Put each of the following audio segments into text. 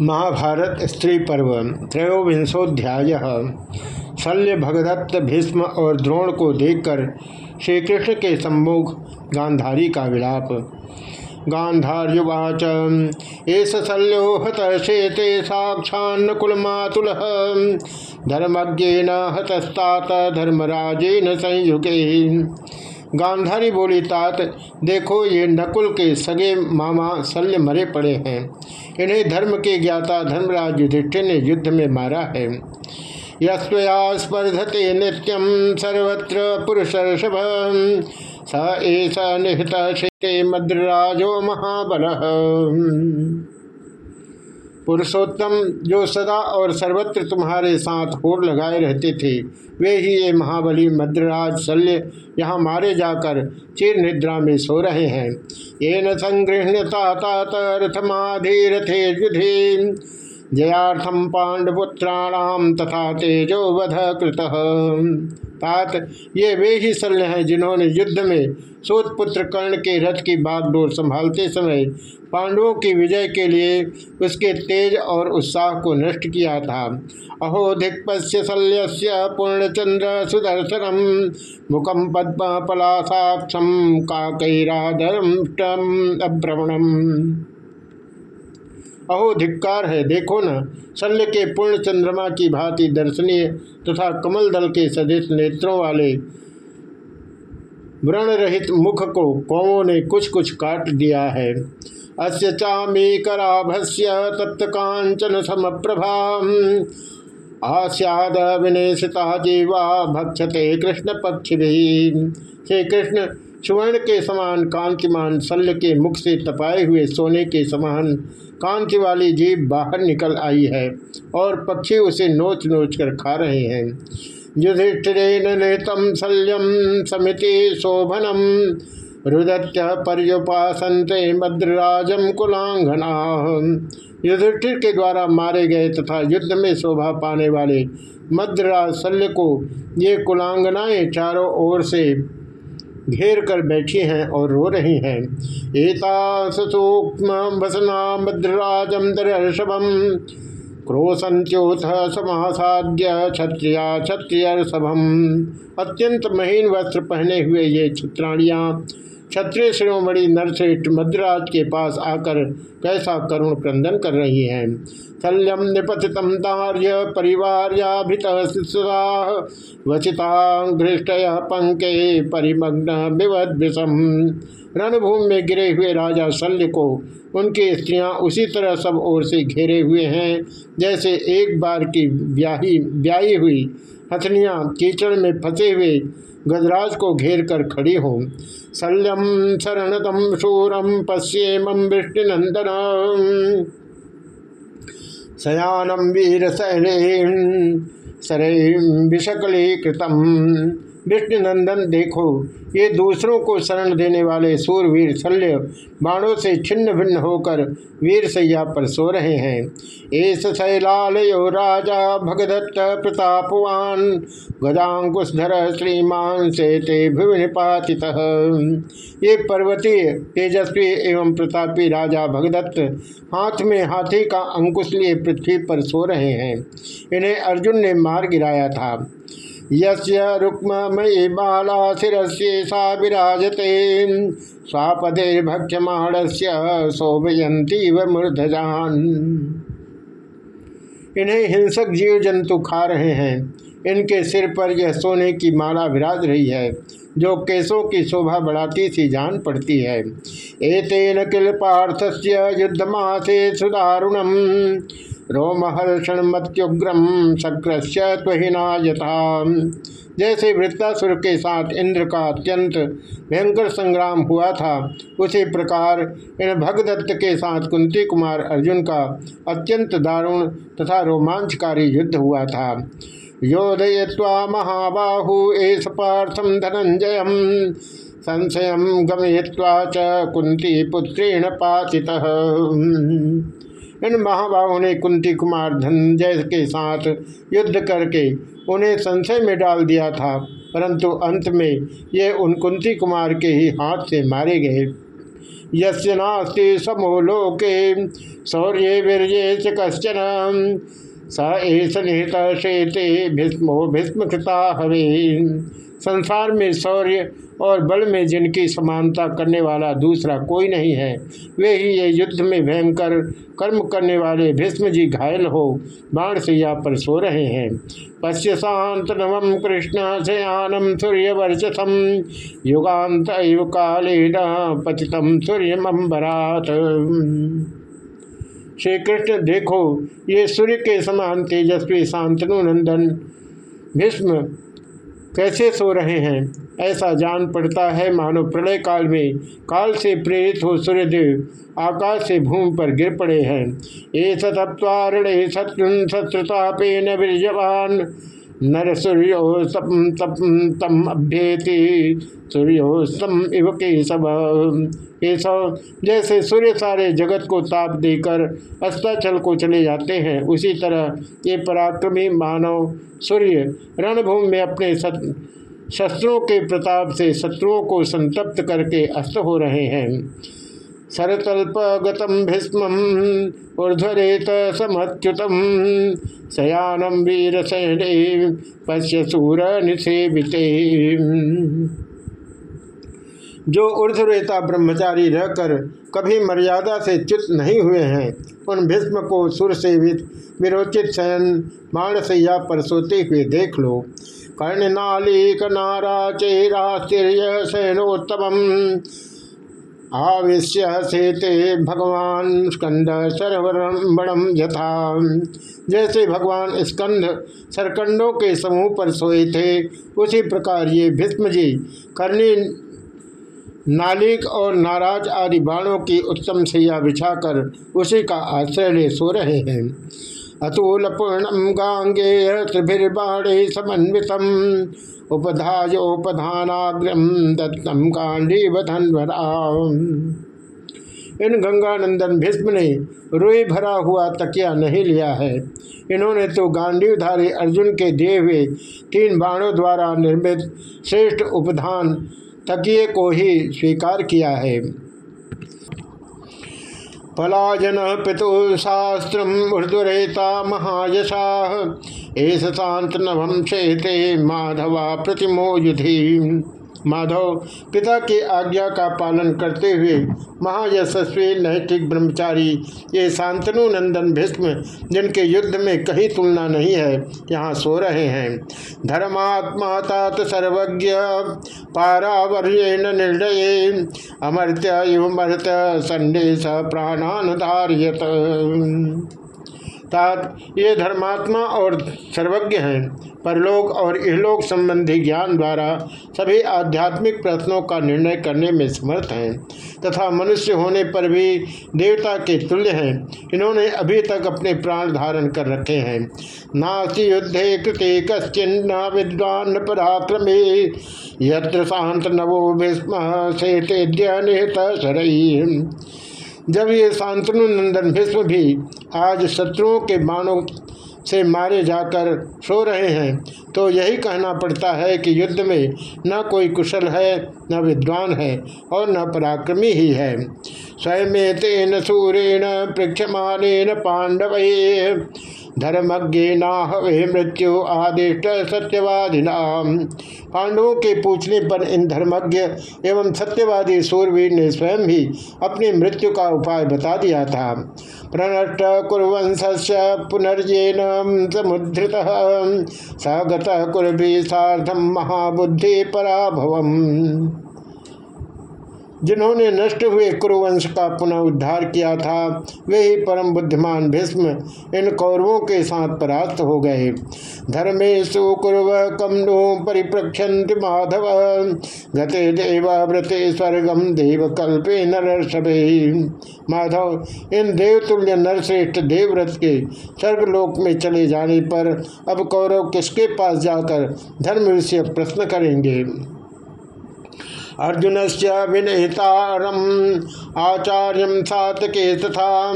महाभारत स्त्री पर्व त्रयोविंशोध्याय शल्य भगदत्त भीष्म और द्रोण को देखकर श्री कृष्ण के सम्मुख गांधारी का विलाप। गांधार्युवाच एस शल्यो हत शेते साक्षान्नकुल मातुल धर्मज्ञेन हतस्तात धर्मराजेन संयुगे। गांधारी बोली, तात, देखो ये नकुल के सगे मामा शल्य मरे पड़े हैं। इन्हें धर्म के ज्ञाता धर्मराज युधिष्ठिर ने युद्ध में मारा है। यस्वया स्पर्धते नित्यम सर्वत्र पुरुषर्षभ। स एस निहत मद्रराजो महाबल। पुरुषोत्तम जो सदा और सर्वत्र तुम्हारे साथ होड़ लगाए रहते थे, वे ही ये महाबली मद्रराज शल्य यहाँ मारे जाकर चिर निद्रा में सो रहे हैं। ये न युधि। जयाथम पांडपुत्राणाम तथा तेजो वध कृत। तात ये वे ही शल्य हैं जिन्होंने युद्ध में सूतपुत्र कर्ण के रथ की बागडोर संभालते समय पांडवों की विजय के लिए उसके तेज और उत्साह को नष्ट किया था। अहो दिक्पस्य शल्य पूर्णचंद्र सुदर्शनम मुखम पद्म पलासाक्षम काकैराधरम अभ्रमणम अहो, धिक्कार है। देखो न, शल्य के पूर्ण चंद्रमा की भांति दर्शनीय तथा कमल दल के सदृश नेत्रों वाले व्रण रहित मुख को कौमों ने कुछ कुछ काट दिया है। अस्य चामी कराभस्य तप्त कांचन सम आस्याद विनेशिता जीवा भक्षते कृष्ण पक्ष भी श्री कृष्ण सुवर्ण के समान कांतिमान शल्य के मुख से तपाए हुए सोने के समान कांति वाली जीव बाहर निकल आई है और पक्षी उसे नोच नोच कर खा रहे हैं। युधिष्ठिरेण निहतम शल्यम समिति शोभनम, रुदत्य पर्युपासनते मद्रराजम कुलांगना। युधिष्ठिर के द्वारा मारे गए तथा युद्ध में शोभा पाने वाले मद्रराज शल्य को ये कुलांगनाएँ चारों ओर से घेर कर बैठी हैं और रो रही हैं। एता सूक्ष्म वसना भद्रराजम दर्शभम क्रोशंत्योथ समासाद्य क्षत्रिया क्षत्रिय अत्यंत महीन वस्त्र पहने हुए ये चित्राणियाँ क्षत्रिय श्रोमणि नरसेठ मद्राज के पास आकर कैसा करुण क्रंदन कर रही हैं? शल्यम निपतित दार्य परिवार्याभित वचिता घृष्टय पंके परिमग्न विवद विषम रणभूमि में गिरे हुए राजा शल्य को उनकी स्त्रियाँ उसी तरह सब ओर से घेरे हुए हैं, जैसे एक बार की ब्याही ब्याही हुई हथनियाँ कीचड़ में फंसे हुए गजराज को घेर कर खड़ी हों। शल्यम शरणतम शूरम पश्येम वृष्टिनंदन शयानम वीर शैलेन शरै विषकलीकृतम। विष्णुनंदन देखो। ये दूसरों को शरण देने वाले सूरवीर शल्य बाणों से छिन्न भिन्न होकर वीर सैया पर सो रहे हैं। एस शैलालयो राजा भगदत्त प्रतापवान गजाकुशधर श्रीमान से ते भुवनिपाति ये पर्वतीय, तेजस्वी एवं प्रतापी राजा भगदत्त हाथ में हाथी का अंकुश लिए पृथ्वी पर सो रहे हैं। इन्हें अर्जुन ने मार गिराया था। यस्य रुक्मयी बाला शिरस्येषा विराजते। स्वापदेर्भक्ष्यमाणस्य शोभयंती व मूर्धजान इन्हें हिंसक जीव जंतु खा रहे हैं। इनके सिर पर यह सोने की माला विराज रही है, जो केशों की शोभा बढ़ाती सी जान पड़ती है। एतेन किल पार्थस्य युद्धमासे सुदारुणम। रोमहर्षण मत्युग्रम शक्रस्य त्वहिना यथा जैसे वृत्तासुर के साथ इंद्र का अत्यंत भयंकर संग्राम हुआ था, उसी प्रकार इन भगदत्त के साथ कुंती कुमार अर्जुन का अत्यंत दारुण तथा रोमांचकारी युद्ध हुआ था। योधय्वा महाबाहु एस पार्थम धनंजय, संशय गमय्वा च कुंती पुत्रेण पाति इन महाबाहों ने कुंती कुमार धनंजय के साथ युद्ध करके उन्हें संशय में डाल दिया था, परंतु अंत में ये उन कुंती कुमार के ही हाथ से मारे गए। यस्य नास्ति समो लोके शौर्य वीर्य कश्चन। स एस निहित शेते भीष्मो कृता हवे संसार में शौर्य और बल में जिनकी समानता करने वाला दूसरा कोई नहीं है, वे ही ये युद्ध में भयंकर कर्म करने वाले भीष्म जी घायल हो बाण सैया पर सो रहे हैं। पश्य शांत नवम कृष्ण शयानम सूर्य वर्चसम युगांत काले न पतितम सूर्यमंबरात। श्री कृष्ण देखो, ये सूर्य के समान तेजस्वी, शांतनु, नंदन, भीष्म कैसे सो रहे हैं? ऐसा जान पड़ता है मानो प्रलय काल में काल से प्रेरित हो सूर्यदेव आकाश से भूमि पर गिर पड़े हैं। ये सतप्वारण शत्रुन शत्रुतापे न नर सूर्यो तम अभ्येति। सूर्योस्तम इव केशव। केशव, जैसे सूर्य सारे जगत को ताप देकर अस्ताचल को चले जाते हैं, उसी तरह ये पराक्रमी मानव सूर्य रणभूमि में अपने शस्त्रों के प्रताप से शत्रुओं को संतप्त करके अस्त हो रहे हैं। सरतल्पगतम भीष्म ऊर्धरेत समच्युतम शयानम वीर सैने पश्य सूर निषेविते जो ऊर्धरेता ब्रह्मचारी रहकर कभी मर्यादा से च्युत नहीं हुए हैं, उन भीष्म को सुर सेवित विरोचित शयन, मानसैया पर सोते हुए देख लो। कर्णनालीक नारा चेरा सैनोत्तम आवेश्य सेते भगवान स्कंद सरवरम यथा। जैसे भगवान स्कंद सरकंडों के समूह पर सोए थे, उसी प्रकार ये भीष्म जी कर्णी नालिक और नाराज़ आदि बाणों की उत्तम सैया बिछाकर उसी का आश्रय ले सो रहे हैं। अतुल पूर्णम गांगे त्रिभिर्बाणे समन्वितम उपधायोपधानाग्रम दत्तम कांडीव इन गंगानंदन भीष्म ने रोई भरा हुआ तकिया नहीं लिया है। इन्होंने तो गांडीवधारी अर्जुन के दिए हुए तीन बाणों द्वारा निर्मित श्रेष्ठ उपधान तकिए को ही स्वीकार किया है। पलाजन पितु शास्त्र ऊर्धरेता महायशा। एस शांत नभम शेते माधवा प्रतिमो युधि माधव, पिता की आज्ञा का पालन करते हुए महायशस्वी नैतिक ब्रह्मचारी, ये शांतनु नंदन भीष्म, जिनके युद्ध में कहीं तुलना नहीं है, यहाँ सो रहे हैं। धर्मात्मा तात सर्वज्ञ पारावर्यन निर्णय अमर्त्य युमर्त संदेश प्राणान धारियत। तात ये धर्मात्मा और सर्वज्ञ हैं, परलोक और इहलोक संबंधी ज्ञान द्वारा सभी आध्यात्मिक प्रश्नों का निर्णय करने में समर्थ हैं, तथा मनुष्य होने पर भी देवता के तुल्य हैं। इन्होंने अभी तक अपने प्राण धारण कर रखे हैं। नास्ति युद्धे कृते कश्चिन्न विद्वान पराक्रमे, यत्र शांत नवो भीष्म से निहित शरई जब ये शांतनु नंदन भीष्म भी आज शत्रुओं के बाणों से मारे जाकर सो रहे हैं तो यही कहना पड़ता है कि युद्ध में न कोई कुशल है, न विद्वान है और न पराक्रमी ही है। स्वयं तेन सूरेण पृक्षमान पांडव धर्मज्ञ नाहवे मृत्यु आदिष्ट सत्यवादिना पांडवों के पूछने पर इन धर्मज्ञ एवं सत्यवादी सूरवीर ने स्वयं भी अपनी मृत्यु का उपाय बता दिया था। प्रणट कुरवंश पुनर्जेन समुद्रित सगत कुरभी साधम महाबुद्धि पराभवम जिन्होंने नष्ट हुए कुरुवंश का पुनः उद्धार किया था, वे ही परम बुद्धिमान भीष्म इन कौरवों के साथ परास्त हो गए। धर्मेशु कुरव कमनु परिप्रक्षंति माधव। गते देवाव्रते स्वर्गम देव कल्पे नरसभे माधव, इन देवतुल्य नरश्रेष्ठ देवव्रत के स्वर्गलोक में चले जाने पर अब कौरव किसके पास जाकर धर्म विषय प्रश्न करेंगे? अर्जुन से विनहितारम। आचार्य सातके तथा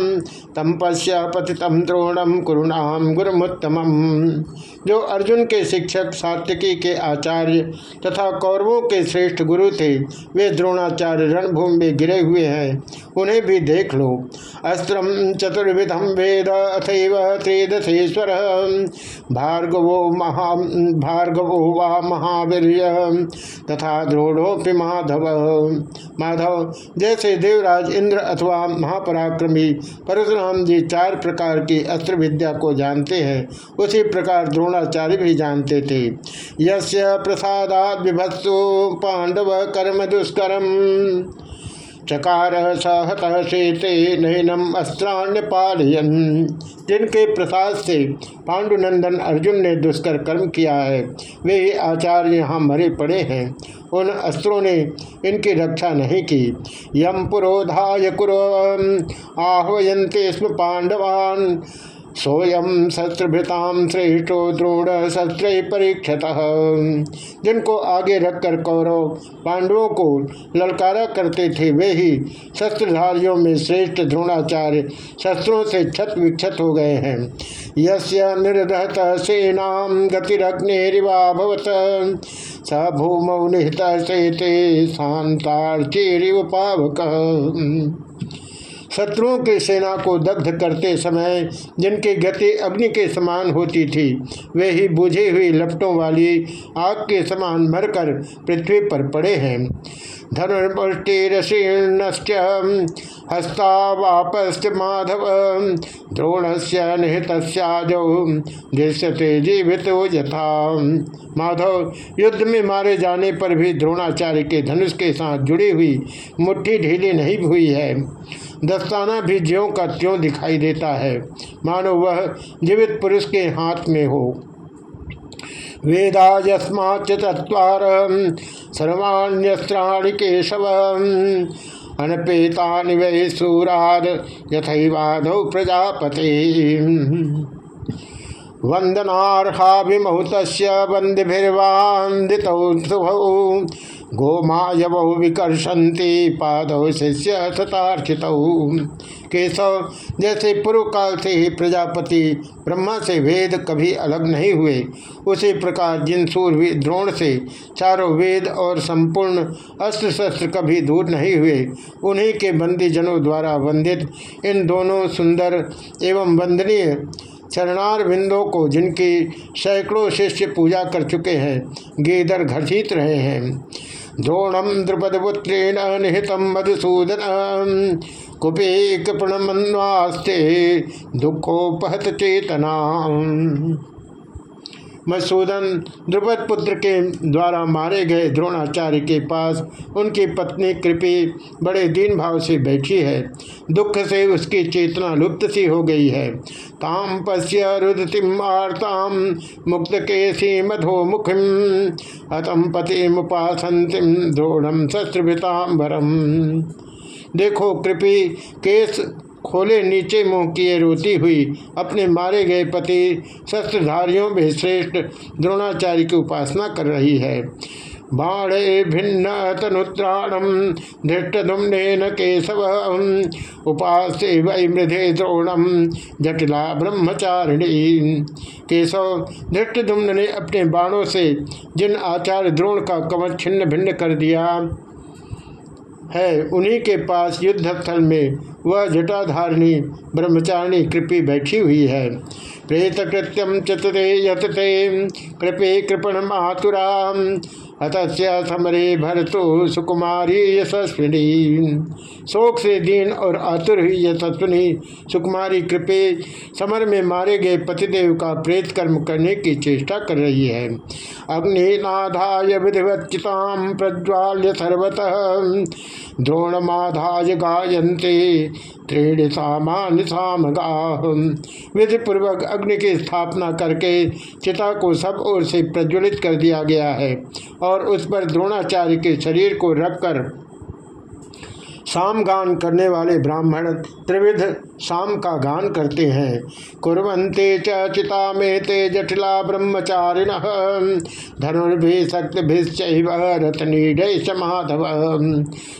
तम पश्य पतितम द्रोणम कुरुणाम गुरुमुत्तम जो अर्जुन के शिक्षक सात्यकी के आचार्य तथा कौरवों के श्रेष्ठ गुरु थे, वे द्रोणाचार्य रणभूमि में गिरे हुए हैं। उन्हें भी देख लो। अस्त्र चतुर्विधम वेद अथव त्रिदशेश्वर भार्गवो महा भार्गवो वा महावीर तथा द्रोणोपि माधव माधव, जैसे देवराज, इंद्र अथवा महापराक्रमी, परशुराम जी चार प्रकार की अस्त्र विद्या को जानते हैं, उसी प्रकार द्रोणाचार्य भी जानते थे। यस्य प्रसादा विभत्सु पांडव कर्म दुष्कर्म। चकार सहत शेते नैनम अस्त्राण्य पालयन। जिनके प्रसाद से पांडुनंदन अर्जुन ने दुष्कर कर्म किया है, वे आचार्य यहाँ मरे पड़े हैं। उन अस्त्रों ने इनकी रक्षा नहीं की। यम पुरोधा कुरो आह्वयंते स्म पांडवान। सोयम शस्त्रभृताम श्रेष्ठो द्रोण शस्त्र परीक्षत। जिनको आगे रखकर कौरव पांडवों को ललकारा करते थे, वे ही शस्त्रधारियों में श्रेष्ठ द्रोणाचार्य शस्त्रों से छत विक्षत हो गए हैं। यस्य निर्दहत सेना गतिरग्निरिवाभवत स भूमौ निहित से शांतार्चिव पावक। शत्रुओं की सेना को दग्ध करते समय जिनकी गति अग्नि के समान होती थी, वे ही बुझी हुई लपटों वाली आग के समान मरकर पृथ्वी पर पड़े हैं। धनुर्मुष्टिशीर्णश्च हस्तावापस्त माधव द्रोण से निहित जीवित यथा। माधव, युद्ध में मारे जाने पर भी द्रोणाचार्य के धनुष के साथ जुड़ी हुई मुट्ठी ढीली नहीं हुई है। दस्ताना भी ज्यों का त्यों दिखाई देता है। मानो वह जीवित पुरुष के हाथ में हो। वेदा यस्माच चुवार सर्वाण्यस्त्राणि केशव अनपेता वै सूराद यथवादौ प्रजापते। वंदनारहाभिमहुत वंदिभिर्वादित गोमायव विकर्षंती पादव शिष्य तथार्चित केशव, जैसे पूर्व काल से ही प्रजापति ब्रह्मा से वेद कभी अलग नहीं हुए, उसी प्रकार जिन सूर्य द्रोण से चारों वेद और संपूर्ण अस्त्र शस्त्र कभी दूर नहीं हुए, उन्हीं के बंदी जनों द्वारा वंदित इन दोनों सुंदर एवं वंदनीय चरणार बिंदों को जिनकी सैकड़ों शिष्य पूजा कर चुके हैं, गेदर घसीट रहे हैं। द्रोणम द्रुपदपुत्रेण निहित मधुसूदन। कुपे कृपणमन्वास्ते दुखोपहत चेतना मधुसूदन द्रुपद पुत्र के द्वारा मारे गए द्रोणाचार्य के पास उनकी पत्नी कृपी बड़े दीन भाव से बैठी है। दुख से उसकी चेतना लुप्त सी हो गई है। ताम पश्य रुदतिम आर्ताम मुक्त केसी मधो मुखिम अतम पति मुपासंतिम द्रोणम शस्त्रभिताम्बरम देखो कृपी केस खोले नीचे मुँह किए रोती हुई, अपने मारे गए पति शस्त्रधारियों में श्रेष्ठ द्रोणाचार्य की उपासना कर रही है। बाणे भिन्न तनुत्राणम धृष्टुम्न केशव उपास वै मृधे द्रोणम जटिला ब्रह्मचारिणी। केशव धृष्ट धृष्टुम्न ने अपने बाणों से जिन आचार्य द्रोण का कवच छिन्न भिन्न कर दिया है। उन्हीं के पास युद्ध स्थल में वह जटाधारिणी, ब्रह्मचारिणी कृपी बैठी हुई है। प्रेत कृत्यम चतुरे यतते, कृपे कृपण मातुरा अतस्य समरे भरतो सुकुमारी यशस्विनी। शोक से दीन और आतुर हुई यशस्विनी। सुकुमारी कृपे समर में मारे गए पतिदेव का प्रेत कर्म करने की चेष्टा कर रही है। अग्निनाधाय विधिवच्चिताम प्रज्वाल्य सर्वतः। द्रोणमाधाय गायन्ते त्रीण सामान सामगाह विधि अग्नि की स्थापना करके चिता को सब ओर से प्रज्वलित कर दिया गया है। और उस पर द्रोणाचार्य के शरीर को रखकर सामगान करने वाले ब्राह्मण त्रिविध शाम का गान करते हैं। कुरंते चिता में ते जटिला ब्रह्मचारिण। धनुर्भि शक्तिभिश्चैव रतनीड माधव।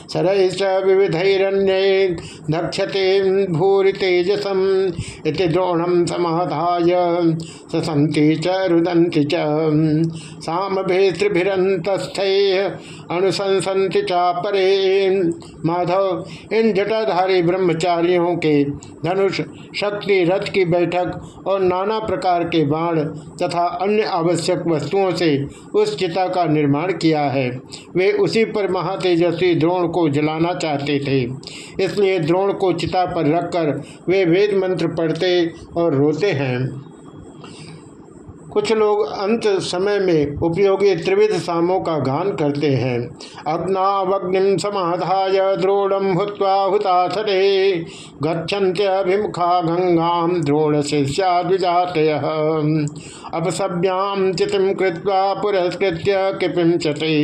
सरैश्च विविधैरण्य दक्षते भूरि तेजसम इति द्रोणम समाधाय ससंति च रुदंति च। अनुशंसन्ति चापरे। माधव, इन जटाधारी ब्रह्मचारियों के धनुष शक्ति रथ की बैठक और नाना प्रकार के बाण तथा अन्य आवश्यक वस्तुओं से उस चिता का निर्माण किया है। वे उसी पर महातेजस्वी द्रोण को जलाना चाहते थे। इसलिए द्रोण को चिता पर रखकर वे वेद मंत्र पढ़ते और रोते हैं। कुछ लोग अंत समय में उपयोगी त्रिविध सामों का गान करते हैं। अग्नावग्निम समाधाय द्रोणम भूत्वा हुताथरे गच्छन्त्यभिमुखा गंगा द्रोण शिष्याजात अपसभ्याम चितिम कृत्वा पुरस्कृत्य किपिम चते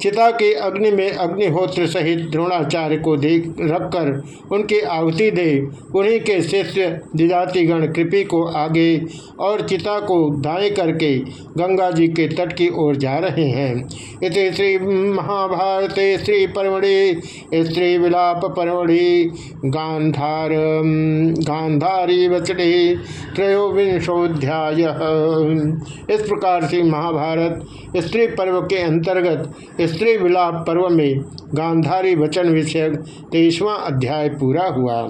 चिता के अग्नि में अग्निहोत्र सहित द्रोणाचार्य को देख रखकर उनकी आहुति दे, उन्हीं के शिष्य दिजातिगण कृपि को आगे और चिता को दाएँ करके गंगा जी के तट की ओर जा रहे हैं। इस श्री महाभारत श्री परमणि स्त्री विलाप परमणि गांधार, गांधारी वचने त्रयोविंशोध्याय इस प्रकार से महाभारत स्त्री पर्व के अंतर्गत स्त्री विलाप पर्व में गांधारी वचन विषयक तेईसवां अध्याय पूरा हुआ।